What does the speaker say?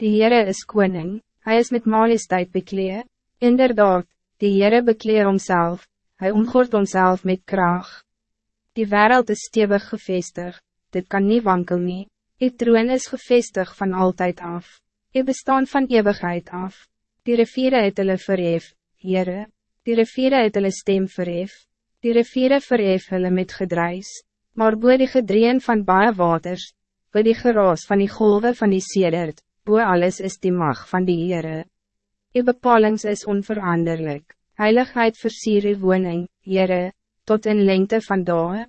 Die Heere is koning, hij is met majesteit bekleed. Inderdaad, die Heere bekleed homself, hij omgort homself met kraag. Die wereld is stevig gevestigd, dit kan niet wankel nie. Die troon is gevestigd van altijd af. Die bestaan van eeuwigheid af. Die riviere het hulle verhef, Heere. Die riviere het hulle stem verhef. Die riviere verhef hulle met gedruis. Maar boe die gedreen van baie waters, boe die geraas van die golven van die sedert, boe alles is die mag van die Heere. Die bepalings is onveranderlijk. Heiligheid versier uw woning, Heere, tot in lengte van dagen.